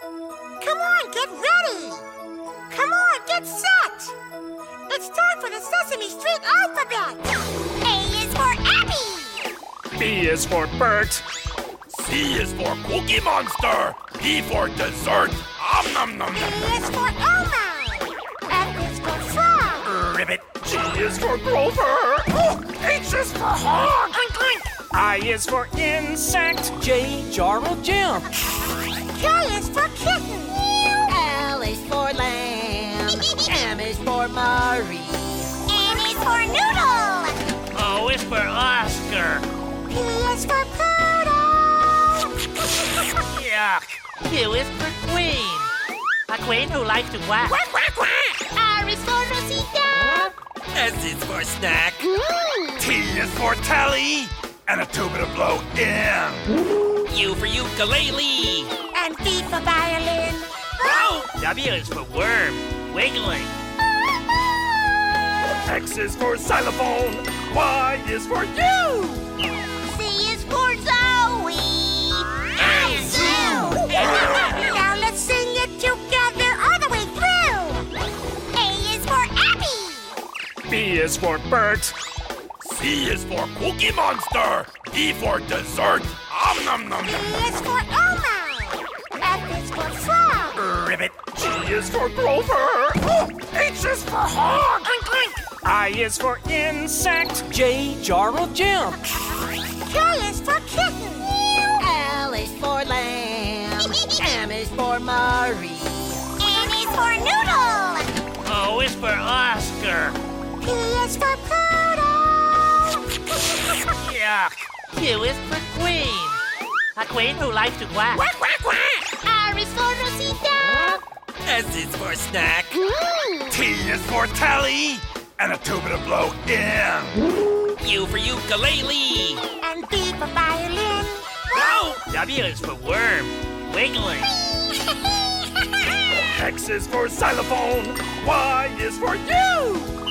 Come on, get ready. Come on, get set. It's time for the Sesame Street alphabet. A is for Abby. B is for Bert. C is for Cookie Monster. D for dessert. Om nom nom E nom nom. is for Elmo. F is for frog. Ribbit. G is for Grover. Oh, H is for hog. Oink, oink. I is for insect. J, jar will jump. K is for kitten. L is for lamb. M is for Murray. N is for Noodle. O is for Oscar. P is for poodle. Yuck. Q is for Queen. A queen who likes to quack. Quack, quack, quack. R is for Rosita. S is for snack. Mm. T is for Telly. And a tuba to blow in. U for ukulele. And V for violin. Oh, W is for worm. Wiggling. X is for xylophone. Y is for you. C is for Zoe. And Zoo. now let's sing it together all the way through. A is for Abby. B is for Bert. C is for Cookie Monster. D for dessert. Om nom nom E nom nom. is for Elmo. For frog. Ribbit. G is for Grover. Oh, H is for hog. Oink, oink. I is for insect. J, jar will jump. K is for kitten. L is for lamb. M is for Murray. N is for Noodle. O is for Oscar. P is for poodle. Yuck. Q is for Queen. A queen who likes to quack. Quack, quack, quack. R is for Rosita. S is for snack. Mm. T is for Telly. And a tuba to blow in. U for ukulele. And V for violin. Oh, W is for worm. Wiggling. X is for xylophone. Y is for you.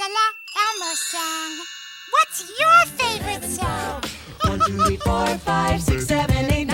La la Elmo sang. What's your favorite song? One, two, three, four, five, six, seven, eight.